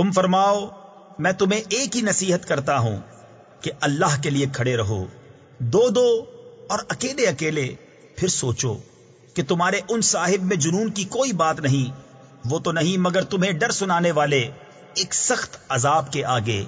تم فرماؤ، میں تمہیں ایک ہی نصیحت کرتا ہوں کہ اللہ کے لیے کھڑے رہو، دو دو اور اکیلے اکیلے پھر سوچو کہ تمہارے ان صاحب میں جنون کی کوئی بات نہیں، وہ تو نہیں مگر تمہیں ڈر سنانے والے ایک سخت عذاب کے آگے۔